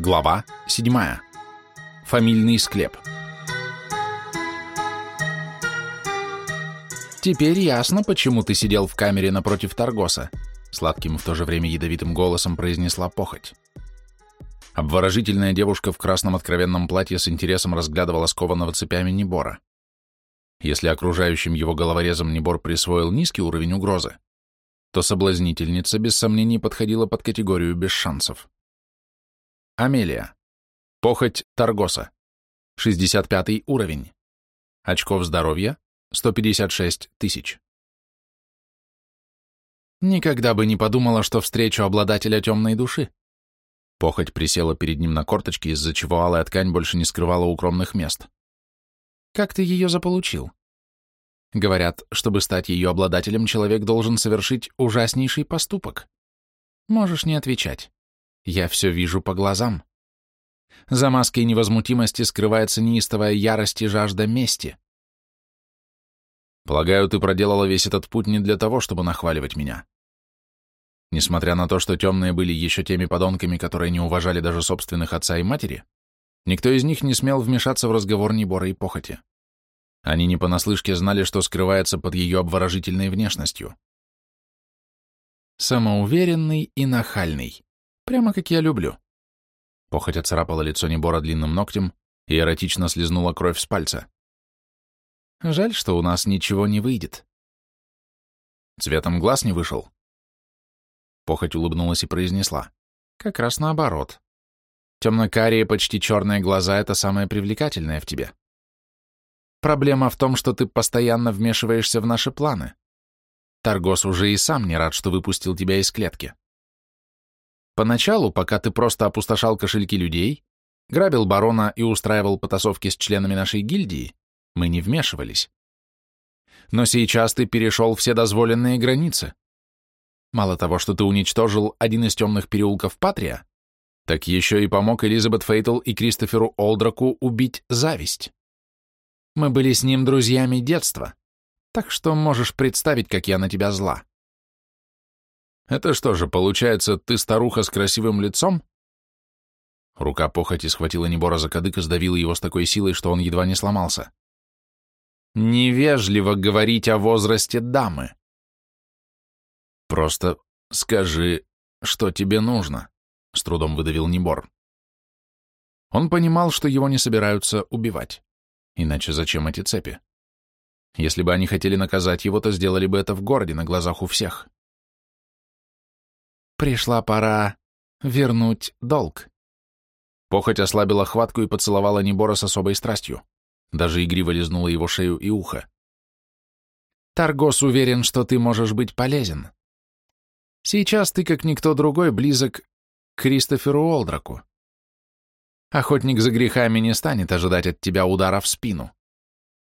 Глава 7. Фамильный склеп. «Теперь ясно, почему ты сидел в камере напротив Таргоса», сладким в то же время ядовитым голосом произнесла похоть. Обворожительная девушка в красном откровенном платье с интересом разглядывала скованного цепями Небора. Если окружающим его головорезом Небор присвоил низкий уровень угрозы, то соблазнительница без сомнений подходила под категорию без шансов. Амелия. Похоть Таргоса. 65 уровень. Очков здоровья 156 тысяч. Никогда бы не подумала, что встречу обладателя темной души. Похоть присела перед ним на корточки, из-за чего алая ткань больше не скрывала укромных мест. Как ты ее заполучил? Говорят, чтобы стать ее обладателем, человек должен совершить ужаснейший поступок. Можешь не отвечать. Я все вижу по глазам. За маской невозмутимости скрывается неистовая ярость и жажда мести. Полагаю, ты проделала весь этот путь не для того, чтобы нахваливать меня. Несмотря на то, что темные были еще теми подонками, которые не уважали даже собственных отца и матери, никто из них не смел вмешаться в разговор Небора и похоти. Они не понаслышке знали, что скрывается под ее обворожительной внешностью. Самоуверенный и нахальный. Прямо как я люблю. Похоть оцарапала лицо Небора длинным ногтем и эротично слезнула кровь с пальца. Жаль, что у нас ничего не выйдет. Цветом глаз не вышел. Похоть улыбнулась и произнесла. Как раз наоборот. Темно-карие, почти черные глаза — это самое привлекательное в тебе. Проблема в том, что ты постоянно вмешиваешься в наши планы. Таргос уже и сам не рад, что выпустил тебя из клетки. Поначалу, пока ты просто опустошал кошельки людей, грабил барона и устраивал потасовки с членами нашей гильдии, мы не вмешивались. Но сейчас ты перешел все дозволенные границы. Мало того, что ты уничтожил один из темных переулков Патрия, так еще и помог Элизабет Фейтл и Кристоферу Олдраку убить зависть. Мы были с ним друзьями детства, так что можешь представить, как я на тебя зла. Это что же, получается, ты старуха с красивым лицом? Рука похоти схватила Небора за кадык и сдавила его с такой силой, что он едва не сломался. Невежливо говорить о возрасте дамы. Просто скажи, что тебе нужно, с трудом выдавил Небор. Он понимал, что его не собираются убивать. Иначе зачем эти цепи? Если бы они хотели наказать его, то сделали бы это в городе, на глазах у всех. Пришла пора вернуть долг. Похоть ослабила хватку и поцеловала Небора с особой страстью. Даже игриво лизнула его шею и ухо. Таргос уверен, что ты можешь быть полезен. Сейчас ты, как никто другой, близок к Кристоферу Олдраку. Охотник за грехами не станет ожидать от тебя удара в спину.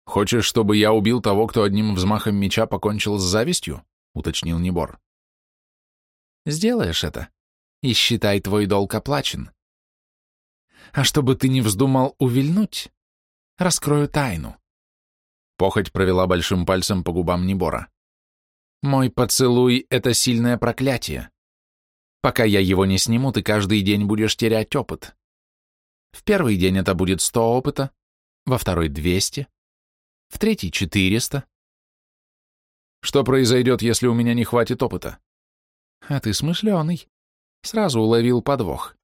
Хочешь, чтобы я убил того, кто одним взмахом меча покончил с завистью? уточнил Небор. Сделаешь это, и считай твой долг оплачен. А чтобы ты не вздумал увильнуть, раскрою тайну. Похоть провела большим пальцем по губам Небора. Мой поцелуй — это сильное проклятие. Пока я его не сниму, ты каждый день будешь терять опыт. В первый день это будет 100 опыта, во второй — 200, в третий — 400. Что произойдет, если у меня не хватит опыта? А ты смышленый. Сразу уловил подвох.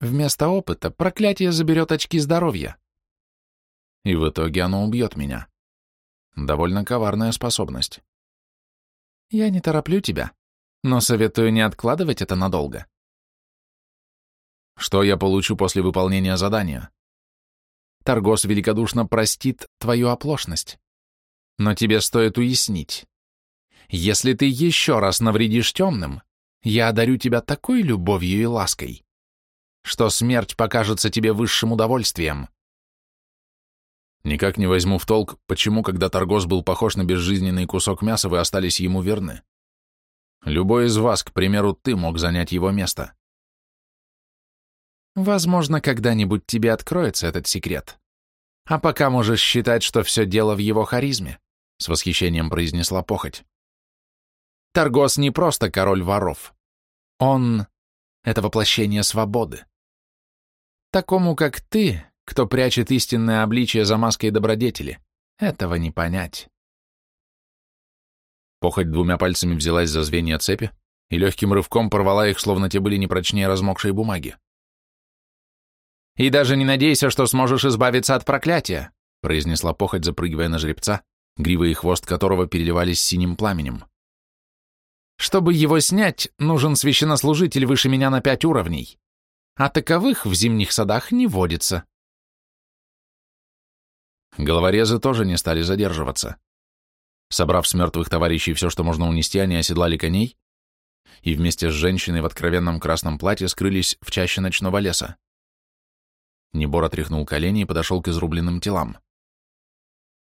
Вместо опыта проклятие заберет очки здоровья. И в итоге оно убьет меня. Довольно коварная способность. Я не тороплю тебя, но советую не откладывать это надолго. Что я получу после выполнения задания? Торгос великодушно простит твою оплошность. Но тебе стоит уяснить. Если ты еще раз навредишь темным, я одарю тебя такой любовью и лаской, что смерть покажется тебе высшим удовольствием. Никак не возьму в толк, почему, когда Торгос был похож на безжизненный кусок мяса, вы остались ему верны. Любой из вас, к примеру, ты мог занять его место. Возможно, когда-нибудь тебе откроется этот секрет. А пока можешь считать, что все дело в его харизме, — с восхищением произнесла похоть. Таргос не просто король воров. Он — это воплощение свободы. Такому, как ты, кто прячет истинное обличие за маской добродетели, этого не понять. Похоть двумя пальцами взялась за звенья цепи и легким рывком порвала их, словно те были не прочнее размокшей бумаги. «И даже не надейся, что сможешь избавиться от проклятия», произнесла похоть, запрыгивая на жеребца, грива и хвост которого переливались синим пламенем. «Чтобы его снять, нужен священнослужитель выше меня на пять уровней, а таковых в зимних садах не водится». Головорезы тоже не стали задерживаться. Собрав с мертвых товарищей все, что можно унести, они оседлали коней и вместе с женщиной в откровенном красном платье скрылись в чаще ночного леса. Небор отряхнул колени и подошел к изрубленным телам.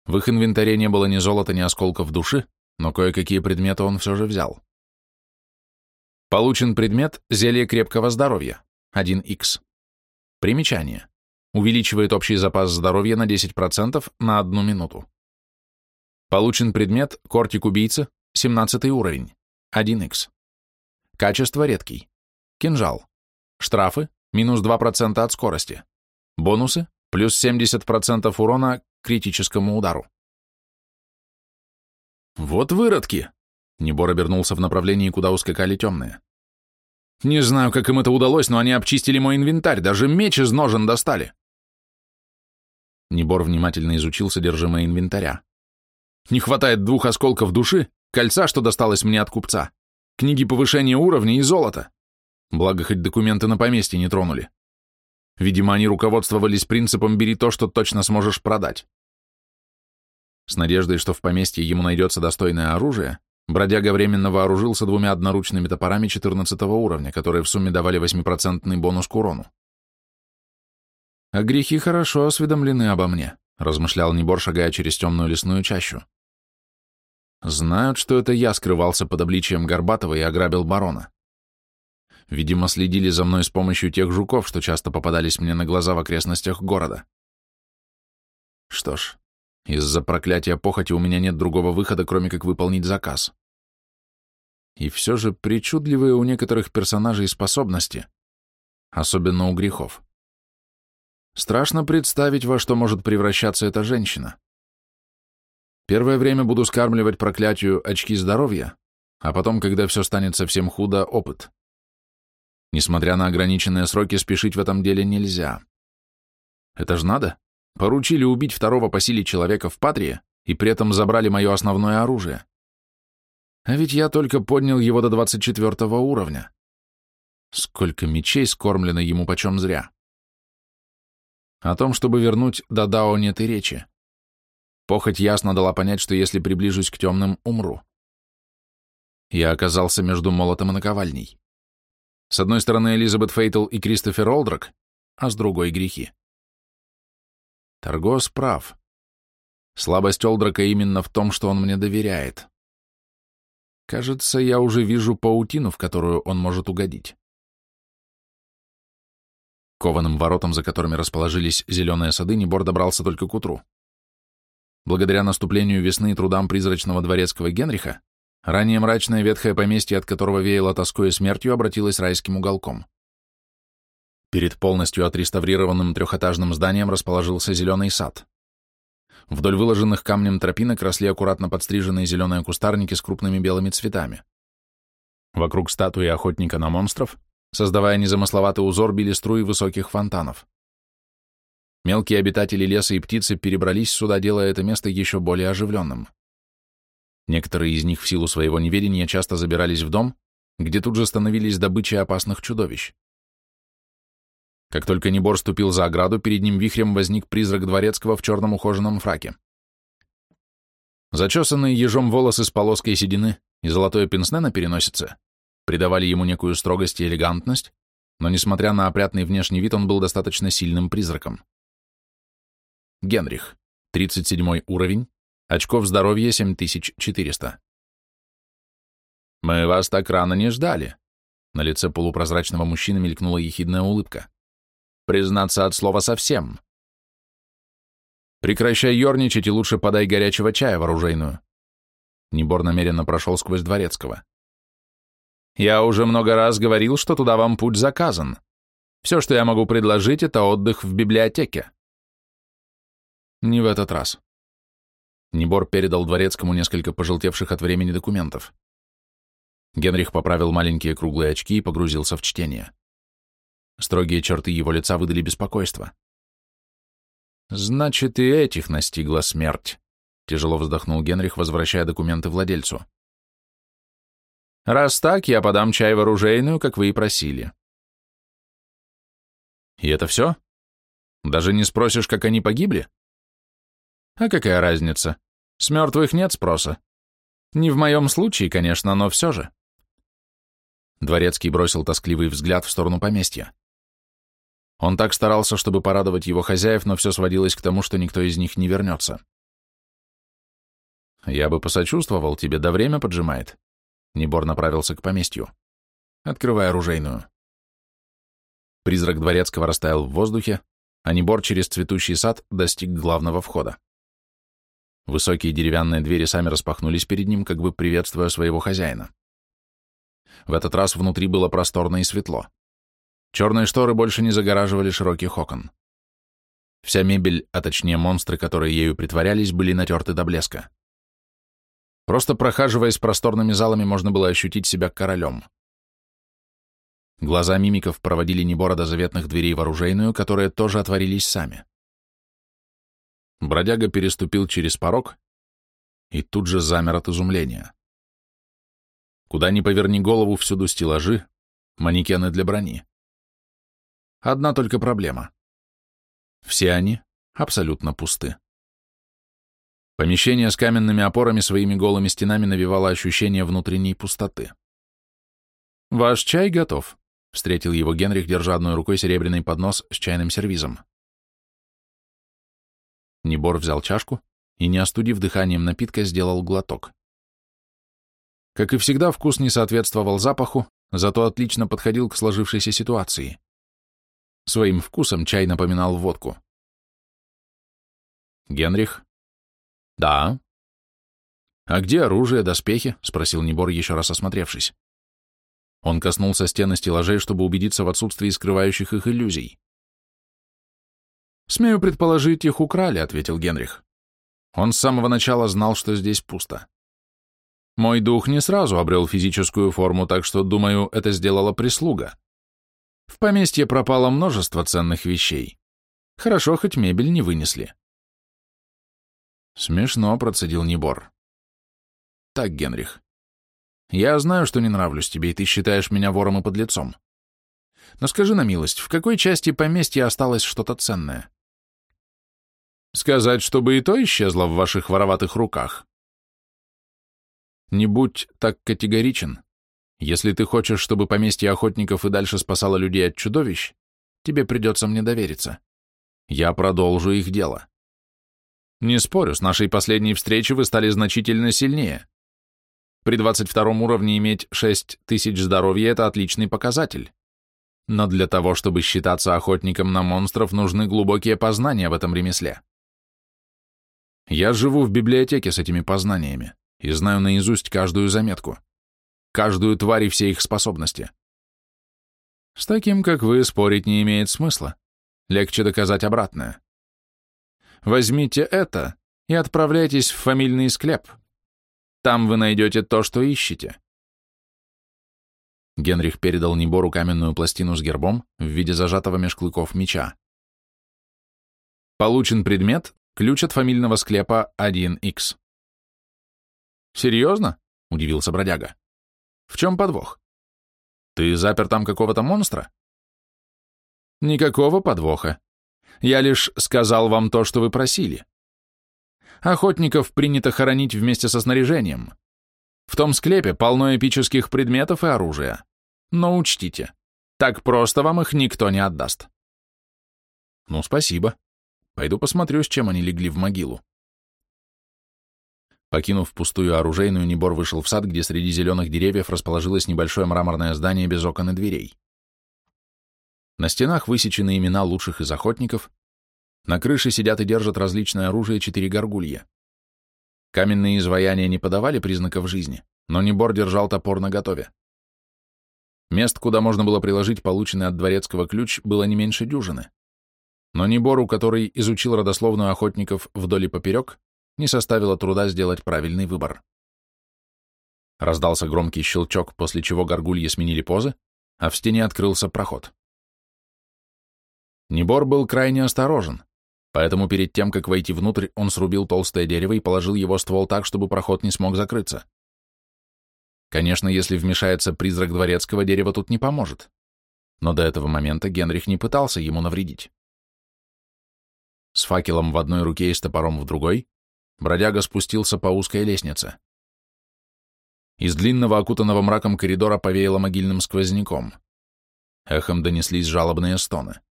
В их инвентаре не было ни золота, ни осколков души, но кое-какие предметы он все же взял. Получен предмет «Зелье крепкого здоровья» 1х. Примечание. Увеличивает общий запас здоровья на 10% на одну минуту. Получен предмет «Кортик убийцы» 17 уровень 1х. Качество редкий. Кинжал. Штрафы минус 2% от скорости. Бонусы плюс 70% урона к критическому удару. Вот выродки! Небор обернулся в направлении, куда ускакали темные. Не знаю, как им это удалось, но они обчистили мой инвентарь, даже меч из ножен достали. Небор внимательно изучил содержимое инвентаря. Не хватает двух осколков души, кольца, что досталось мне от купца, книги повышения уровня и золота. Благо, хоть документы на поместье не тронули. Видимо, они руководствовались принципом «бери то, что точно сможешь продать». С надеждой, что в поместье ему найдется достойное оружие, бродяга временно вооружился двумя одноручными топорами 14 уровня, которые в сумме давали 8% бонус к урону. «А грехи хорошо осведомлены обо мне», — размышлял Небор, шагая через темную лесную чащу. «Знают, что это я скрывался под обличием Горбатова и ограбил барона. Видимо, следили за мной с помощью тех жуков, что часто попадались мне на глаза в окрестностях города. Что ж, из-за проклятия похоти у меня нет другого выхода, кроме как выполнить заказ. И все же причудливые у некоторых персонажей способности, особенно у грехов. Страшно представить, во что может превращаться эта женщина. Первое время буду скармливать проклятию очки здоровья, а потом, когда все станет совсем худо, опыт. Несмотря на ограниченные сроки, спешить в этом деле нельзя. Это ж надо. Поручили убить второго по силе человека в Патрии и при этом забрали мое основное оружие. А ведь я только поднял его до 24 уровня. Сколько мечей скормлено ему почем зря. О том, чтобы вернуть Дадао, нет и речи. Похоть ясно дала понять, что если приближусь к темным, умру. Я оказался между молотом и наковальней. С одной стороны Элизабет Фейтл и Кристофер Олдрак, а с другой — грехи. Торгос прав. Слабость Олдрака именно в том, что он мне доверяет. Кажется, я уже вижу паутину, в которую он может угодить. Кованым воротам, за которыми расположились зеленые сады, Небор добрался только к утру. Благодаря наступлению весны и трудам призрачного дворецкого Генриха, Ранее мрачное ветхое поместье, от которого веяло тоской и смертью, обратилось райским уголком. Перед полностью отреставрированным трехэтажным зданием расположился зеленый сад. Вдоль выложенных камнем тропинок росли аккуратно подстриженные зеленые кустарники с крупными белыми цветами. Вокруг статуи охотника на монстров, создавая незамысловатый узор, били струи высоких фонтанов. Мелкие обитатели леса и птицы перебрались сюда, делая это место еще более оживленным. Некоторые из них в силу своего неведения часто забирались в дом, где тут же становились добычей опасных чудовищ. Как только Небор ступил за ограду, перед ним вихрем возник призрак дворецкого в черном ухоженном фраке. Зачесанные ежом волосы с полоской седины и золотое пенсне на переносице придавали ему некую строгость и элегантность, но, несмотря на опрятный внешний вид, он был достаточно сильным призраком. Генрих, 37 уровень, Очков здоровья 7400. «Мы вас так рано не ждали». На лице полупрозрачного мужчины мелькнула ехидная улыбка. «Признаться от слова совсем». «Прекращай ерничать и лучше подай горячего чая в оружейную». Небор намеренно прошел сквозь дворецкого. «Я уже много раз говорил, что туда вам путь заказан. Все, что я могу предложить, это отдых в библиотеке. Не в этот раз. Небор передал дворецкому несколько пожелтевших от времени документов. Генрих поправил маленькие круглые очки и погрузился в чтение. Строгие черты его лица выдали беспокойство. «Значит, и этих настигла смерть», — тяжело вздохнул Генрих, возвращая документы владельцу. «Раз так, я подам чай в оружейную, как вы и просили». «И это все? Даже не спросишь, как они погибли?» «А какая разница? С мертвых нет спроса. Не в моем случае, конечно, но все же». Дворецкий бросил тоскливый взгляд в сторону поместья. Он так старался, чтобы порадовать его хозяев, но все сводилось к тому, что никто из них не вернется. «Я бы посочувствовал тебе, да время поджимает». Небор направился к поместью. «Открывай оружейную». Призрак дворецкого растаял в воздухе, а Небор через цветущий сад достиг главного входа. Высокие деревянные двери сами распахнулись перед ним, как бы приветствуя своего хозяина. В этот раз внутри было просторно и светло. Черные шторы больше не загораживали широких окон. Вся мебель, а точнее монстры, которые ею притворялись, были натерты до блеска. Просто прохаживаясь просторными залами, можно было ощутить себя королем. Глаза мимиков проводили Небора до заветных дверей в оружейную, которые тоже отворились сами. Бродяга переступил через порог и тут же замер от изумления. Куда ни поверни голову, всюду стеллажи, манекены для брони. Одна только проблема. Все они абсолютно пусты. Помещение с каменными опорами своими голыми стенами навевало ощущение внутренней пустоты. «Ваш чай готов», — встретил его Генрих, держа одной рукой серебряный поднос с чайным сервизом. Небор взял чашку и, не остудив дыханием напитка, сделал глоток. Как и всегда, вкус не соответствовал запаху, зато отлично подходил к сложившейся ситуации. Своим вкусом чай напоминал водку. «Генрих?» «Да». «А где оружие, доспехи?» — спросил Небор, еще раз осмотревшись. Он коснулся стены стеллажей, чтобы убедиться в отсутствии скрывающих их иллюзий. «Смею предположить, их украли», — ответил Генрих. Он с самого начала знал, что здесь пусто. Мой дух не сразу обрел физическую форму, так что, думаю, это сделала прислуга. В поместье пропало множество ценных вещей. Хорошо, хоть мебель не вынесли. Смешно, процедил Небор. Так, Генрих, я знаю, что не нравлюсь тебе, и ты считаешь меня вором и подлецом. Но скажи на милость, в какой части поместья осталось что-то ценное? Сказать, чтобы и то исчезло в ваших вороватых руках. Не будь так категоричен. Если ты хочешь, чтобы поместье охотников и дальше спасало людей от чудовищ, тебе придется мне довериться. Я продолжу их дело. Не спорю, с нашей последней встречи вы стали значительно сильнее. При 22 уровне иметь 6 тысяч здоровья – это отличный показатель. Но для того, чтобы считаться охотником на монстров, нужны глубокие познания в этом ремесле. Я живу в библиотеке с этими познаниями и знаю наизусть каждую заметку каждую тварь и все их способности. С таким, как вы, спорить не имеет смысла. Легче доказать обратное. Возьмите это и отправляйтесь в фамильный склеп. Там вы найдете то, что ищете. Генрих передал Небору каменную пластину с гербом в виде зажатого меж клыков меча. Получен предмет, ключ от фамильного склепа 1Х. «Серьезно?» — удивился бродяга. В чем подвох? Ты запер там какого-то монстра? Никакого подвоха. Я лишь сказал вам то, что вы просили. Охотников принято хоронить вместе со снаряжением. В том склепе полно эпических предметов и оружия. Но учтите, так просто вам их никто не отдаст. Ну, спасибо. Пойду посмотрю, с чем они легли в могилу. Покинув пустую оружейную, Небор вышел в сад, где среди зеленых деревьев расположилось небольшое мраморное здание без окон и дверей. На стенах высечены имена лучших из охотников, на крыше сидят и держат различное оружие четыре горгулья. Каменные изваяния не подавали признаков жизни, но Небор держал топор наготове. Мест, куда можно было приложить полученный от дворецкого ключ, было не меньше дюжины. Но Небору, который изучил родословную охотников вдоль и поперек, не составило труда сделать правильный выбор. Раздался громкий щелчок, после чего горгульи сменили позы, а в стене открылся проход. Небор был крайне осторожен, поэтому перед тем, как войти внутрь, он срубил толстое дерево и положил его ствол так, чтобы проход не смог закрыться. Конечно, если вмешается призрак дворецкого, дерево тут не поможет. Но до этого момента Генрих не пытался ему навредить. С факелом в одной руке и с топором в другой, бродяга спустился по узкой лестнице. Из длинного, окутанного мраком коридора повеяло могильным сквозняком. Эхом донеслись жалобные стоны.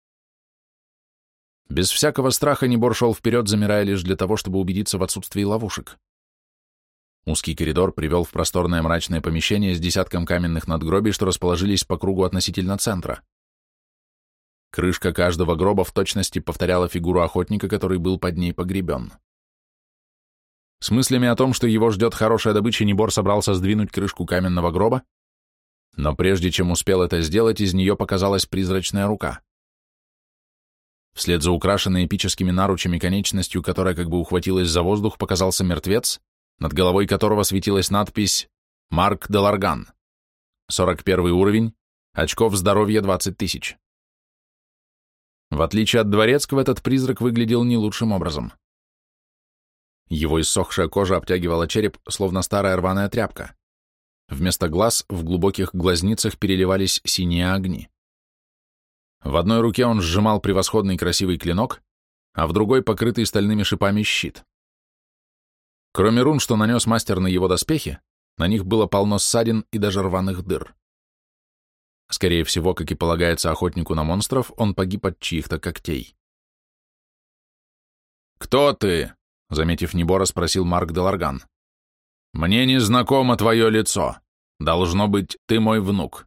Без всякого страха Небор шел вперед, замирая лишь для того, чтобы убедиться в отсутствии ловушек. Узкий коридор привел в просторное мрачное помещение с десятком каменных надгробий, что расположились по кругу относительно центра. Крышка каждого гроба в точности повторяла фигуру охотника, который был под ней погребен. С мыслями о том, что его ждет хорошая добыча, Небор собрался сдвинуть крышку каменного гроба, но прежде чем успел это сделать, из нее показалась призрачная рука. Вслед за украшенной эпическими наручами конечностью, которая как бы ухватилась за воздух, показался мертвец, над головой которого светилась надпись «Марк Деларган». 41 уровень, очков здоровья 20 тысяч. В отличие от дворецкого, этот призрак выглядел не лучшим образом. Его иссохшая кожа обтягивала череп, словно старая рваная тряпка. Вместо глаз в глубоких глазницах переливались синие огни. В одной руке он сжимал превосходный красивый клинок, а в другой покрытый стальными шипами щит. Кроме рун, что нанес мастер на его доспехи, на них было полно ссадин и даже рваных дыр. Скорее всего, как и полагается охотнику на монстров, он погиб от чьих-то когтей. «Кто ты?» — заметив Небора, спросил Марк Деларган. «Мне не знакомо твое лицо. Должно быть, ты мой внук».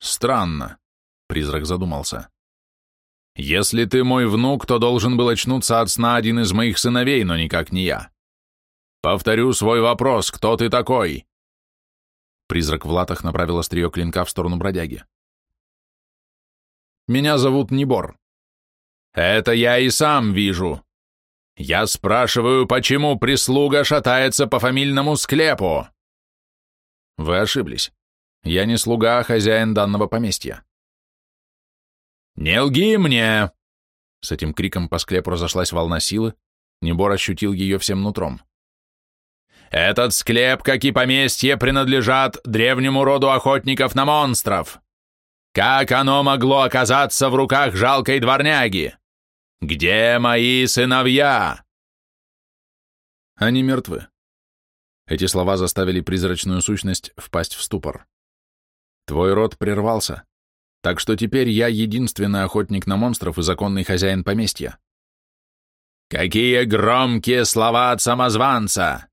«Странно», — призрак задумался. «Если ты мой внук, то должен был очнуться от сна один из моих сыновей, но никак не я. Повторю свой вопрос, кто ты такой? Призрак в латах направил острие клинка в сторону бродяги. Меня зовут Небор. Это я и сам вижу. Я спрашиваю, почему прислуга шатается по фамильному склепу? Вы ошиблись. Я не слуга, а хозяин данного поместья. Не лги мне! С этим криком по склепу разошлась волна силы, Небор ощутил ее всем нутром. Этот склеп, как и поместье, принадлежат древнему роду охотников на монстров. Как оно могло оказаться в руках жалкой дворняги? Где мои сыновья? Они мертвы. Эти слова заставили призрачную сущность впасть в ступор. Твой род прервался, так что теперь я единственный охотник на монстров и законный хозяин поместья. Какие громкие слова от самозванца!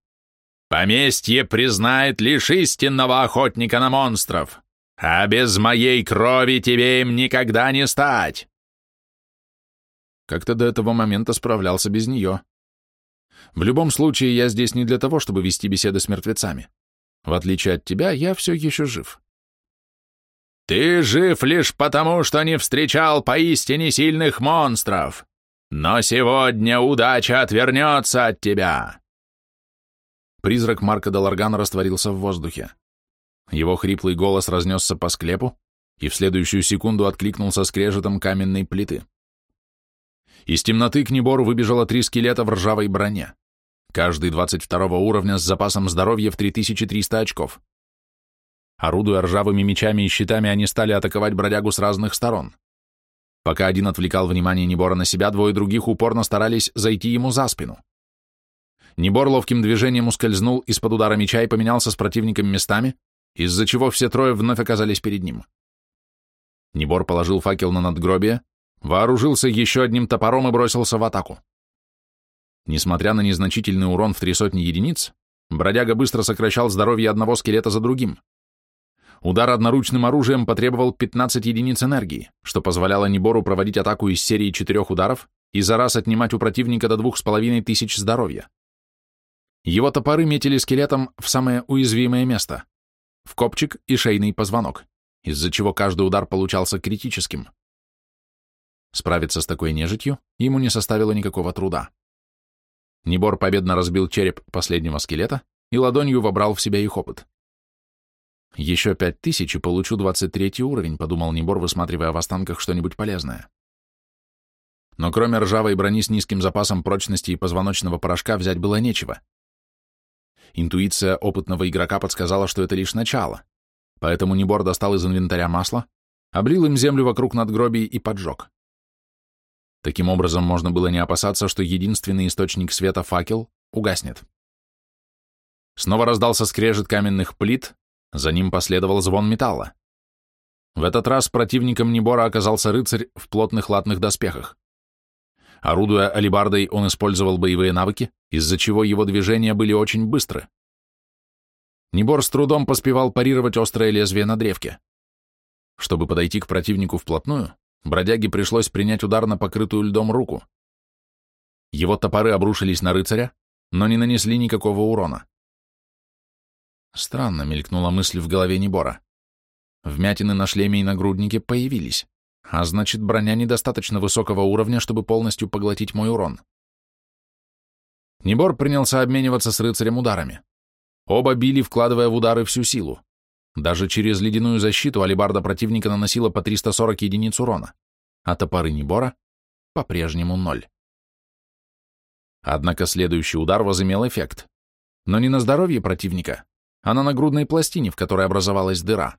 Поместье признает лишь истинного охотника на монстров, а без моей крови тебе им никогда не стать. Как-то до этого момента справлялся без нее. В любом случае, я здесь не для того, чтобы вести беседы с мертвецами. В отличие от тебя, я все еще жив. Ты жив лишь потому, что не встречал поистине сильных монстров. Но сегодня удача отвернется от тебя. Призрак Марка Даларгана растворился в воздухе. Его хриплый голос разнесся по склепу и в следующую секунду откликнулся скрежетом каменной плиты. Из темноты к Небору выбежало три скелета в ржавой броне. Каждый 22 уровня с запасом здоровья в 3300 очков. Орудуя ржавыми мечами и щитами, они стали атаковать бродягу с разных сторон. Пока один отвлекал внимание Небора на себя, двое других упорно старались зайти ему за спину. Небор ловким движением ускользнул из-под удара меча и поменялся с противником местами, из-за чего все трое вновь оказались перед ним. Небор положил факел на надгробие, вооружился еще одним топором и бросился в атаку. Несмотря на незначительный урон в три сотни единиц, бродяга быстро сокращал здоровье одного скелета за другим. Удар одноручным оружием потребовал 15 единиц энергии, что позволяло Небору проводить атаку из серии четырех ударов и за раз отнимать у противника до двух с половиной тысяч здоровья. Его топоры метили скелетом в самое уязвимое место – в копчик и шейный позвонок, из-за чего каждый удар получался критическим. Справиться с такой нежитью ему не составило никакого труда. Небор победно разбил череп последнего скелета и ладонью вобрал в себя их опыт. «Еще пять тысяч и получу двадцать третий уровень», — подумал Небор, высматривая в останках что-нибудь полезное. Но кроме ржавой брони с низким запасом прочности и позвоночного порошка взять было нечего. Интуиция опытного игрока подсказала, что это лишь начало, поэтому Небор достал из инвентаря масло, облил им землю вокруг надгробий и поджег. Таким образом, можно было не опасаться, что единственный источник света, факел, угаснет. Снова раздался скрежет каменных плит, за ним последовал звон металла. В этот раз противником Небора оказался рыцарь в плотных латных доспехах. Орудуя алибардой, он использовал боевые навыки, из-за чего его движения были очень быстры. Небор с трудом поспевал парировать острое лезвие на древке. Чтобы подойти к противнику вплотную, бродяге пришлось принять удар на покрытую льдом руку. Его топоры обрушились на рыцаря, но не нанесли никакого урона. Странно мелькнула мысль в голове Небора. Вмятины на шлеме и нагруднике появились, а значит, броня недостаточно высокого уровня, чтобы полностью поглотить мой урон. Небор принялся обмениваться с рыцарем ударами. Оба били, вкладывая в удары всю силу. Даже через ледяную защиту алибарда противника наносила по 340 единиц урона, а топоры Небора — по-прежнему ноль. Однако следующий удар возымел эффект. Но не на здоровье противника, а на нагрудной пластине, в которой образовалась дыра.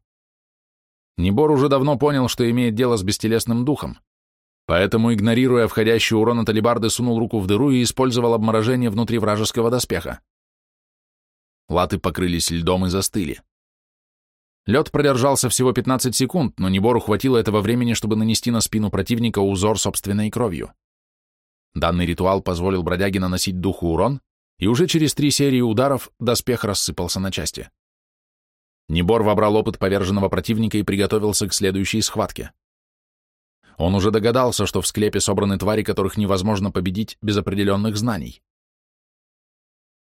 Небор уже давно понял, что имеет дело с бестелесным духом, поэтому, игнорируя входящий урон от алибарды, сунул руку в дыру и использовал обморожение внутри вражеского доспеха. Латы покрылись льдом и застыли. Лед продержался всего 15 секунд, но Небору хватило этого времени, чтобы нанести на спину противника узор собственной кровью. Данный ритуал позволил бродяге наносить духу урон, и уже через три серии ударов доспех рассыпался на части. Небор вобрал опыт поверженного противника и приготовился к следующей схватке. Он уже догадался, что в склепе собраны твари, которых невозможно победить без определенных знаний.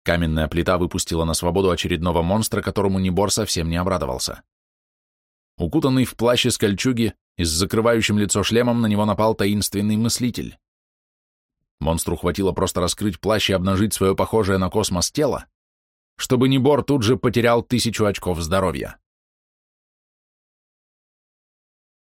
Каменная плита выпустила на свободу очередного монстра, которому Небор совсем не обрадовался. Укутанный в плащ из кольчуги и с закрывающим лицо шлемом на него напал таинственный мыслитель. Монстру хватило просто раскрыть плащ и обнажить свое похожее на космос тело, чтобы Небор тут же потерял тысячу очков здоровья.